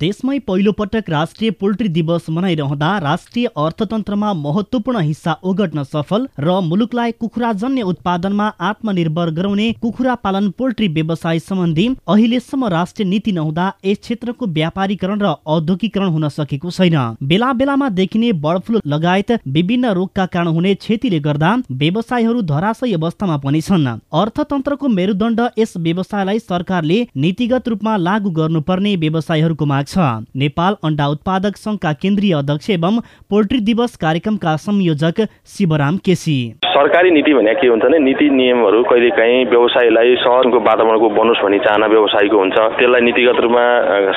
देशमै पहिलो पटक राष्ट्रिय पोल्ट्री दिवस मनाइरहँदा राष्ट्रिय अर्थतन्त्रमा महत्वपूर्ण हिस्सा ओगट्न सफल र मुलुकलाई कुखुराजन्य उत्पादनमा आत्मनिर्भर गराउने कुखुरा पालन पोल्ट्री व्यवसाय सम्बन्धी अहिलेसम्म राष्ट्रिय नीति नहुँदा यस क्षेत्रको व्यापारीकरण र औद्योगिकरण हुन सकेको छैन। बेला बेलामा देखिने बर्ड फ्लू लगायत विभिन्न रोगका कारण हुने क्षतिले गर्दा व्यवसायहरू धराशयी अवस्थामा पनि छन्। अर्थतन्त्रको मेरुदण्ड यस व्यवसायलाई सरकारले नीतिगत रूपमा लागू गर्नुपर्ने व्यवसायहरूको माग छ। नेपाल अन्डा उत्पादक संघका केन्द्रीय अध्यक्ष एवं पोल्ट्री दिवस कार्यक्रमका संयोजक शिवराम केसी। सरकारी नीति भने के हुन्छ भने नीति नियमहरू कहिलेकाहीँ व्यवसायलाई सहरको वातावरणको बनोस् भन्ने चाहना व्यवसायको हुन्छ। त्यसलाई नीतिगत रूपमा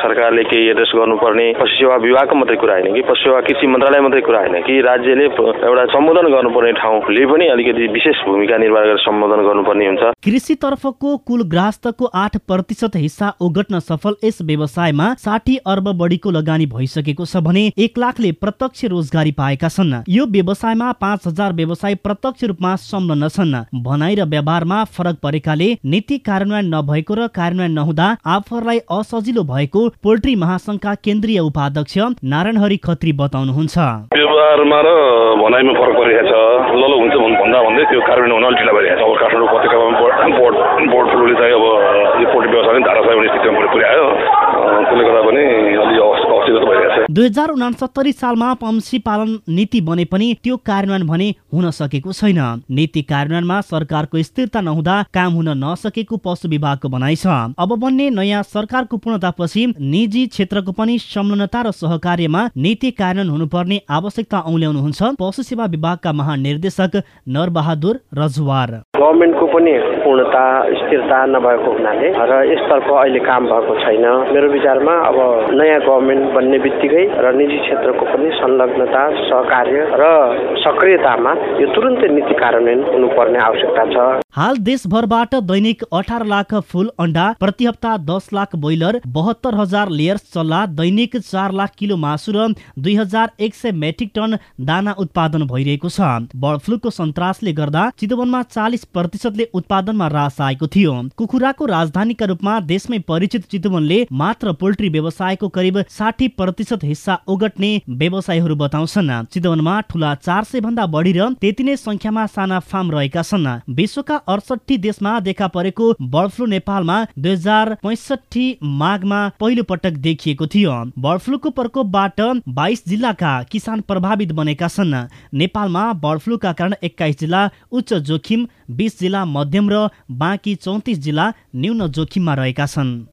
सरकारले केही एड्रेस गर्नुपर्ने पशु सेवा विभागको मात्रै कुरा होइन कि पशु सेवा कृषि मन्त्रालय मात्रै कुरा होइन कि राज्यले एउटा सम्बोधन गर्नुपर्ने ठाउँले पनि अलिकति विशेष भूमिका निर्वाह गरेर सम्बोधन गर्नुपर्ने हुन्छ। कृषितर्फको कुल ग्राहस्थको आठ प्रतिशत हिस्सा ओगट्न सफल यस व्यवसायमा साठी अर्ब बढीको लगानी भइसकेको छ भने एक लाखले प्रत्यक्ष रोजगारी पाएका छन्। यो व्यवसायमा पाँच हजार व्यवसाय प्रत्यक्ष रूपमा संलग्न छन्। भनाइ र व्यवहारमा फरक परेकाले नीति कार्यान्वयन नभएको र कार्यान्वयन नहुँदा आफूहरूलाई असजिलो भएको पोल्ट्री महासंघका केन्द्रीय उपाध्यक्ष नारायण हरि खत्री बताउनुहुन्छ। व्यवहारमा र भनाइमा फरक परिरहेको छ। ल हुन्छ भन्दा भन्दै त्यो कार्यान्वयन हुन ढिला भइरहेको छ। काठमाडौँ उपत्यकामा बोर्ड बोर्ड फ्लूले चाहिँ अब यो पोल्ट्री व्यवसाय धारासाय हुने स्थितिमा पुर्यायो दुई हजार उनासत्तरी सालमा पम्सी पालन नीति बने पनि त्यो कार्यान्वयन भने हुन सकेको छैन। नीति कार्यान्वयनमा सरकारको स्थिरता नहुँदा काम हुन नसकेको पशु विभागको भनाइ छ। अब बन्ने नयाँ सरकारको पूर्णतापछि निजी क्षेत्रको पनि संलग्नता र सहकार्यमा नीति कार्यान्वयन हुनुपर्ने आवश्यकता औल्याउनुहुन्छ पशु सेवा विभागका महानिर्देशक नरबहादुर रजुवार। गभर्मेन्टको पनि पूर्णता स्थिरता नभएको हुनाले र यसतर्फ अहिले काम भएको छैन। मेरो विचारमा अब नयाँ गभर्मेन्ट बन्ने बित्तिकै र निजी क्षेत्रको पनि संलग्नता सहकार्य र सक्रियतामा यो तुरन्तै नीति कार्यान्वयन हुनुपर्ने आवश्यकता छ। हाल देशभरबाट दैनिक अठार लाख फुल अन्डा प्रति हप्ता दस लाख ब्रोइलर बहत्तर हजार लेयर्स चल्ला दैनिक चार लाख किलो मासु र दुई हजार एक सय मेट्रिक टन दाना उत्पादन भइरहेको छ। बर्ड फ्लूको सन्तासले गर्दा चितवनमा चालिस प्रतिशतले उत्पादनमा रास आएको थियो। कुखुराको राजधानीका रूपमा देशमै परिचित चितवनले मात्र पोल्ट्री व्यवसायको करिब साठी प्रतिशत हिस्सा ओगट्ने व्यवसायीहरू बताउँछन्। चितवनमा ठुला चार भन्दा बढी र त्यति नै संख्यामा साना फार्म रहेका छन्। विश्वका अडसठी देशमा देखा परेको बर्ड फ्लू नेपालमा दुई हजार पैसठी माघमा पहिलो पटक देखिएको थियो। बर्ड फ्लूको प्रकोपबाट बाइस जिल्लाका किसान प्रभावित बनेका छन्। नेपालमा बर्ड फ्लूका कारण एक्काइस जिल्ला उच्च जोखिम बिस जिल्ला मध्यम र बाँकी चौतिस जिल्ला न्यून जोखिममा रहेका छन्।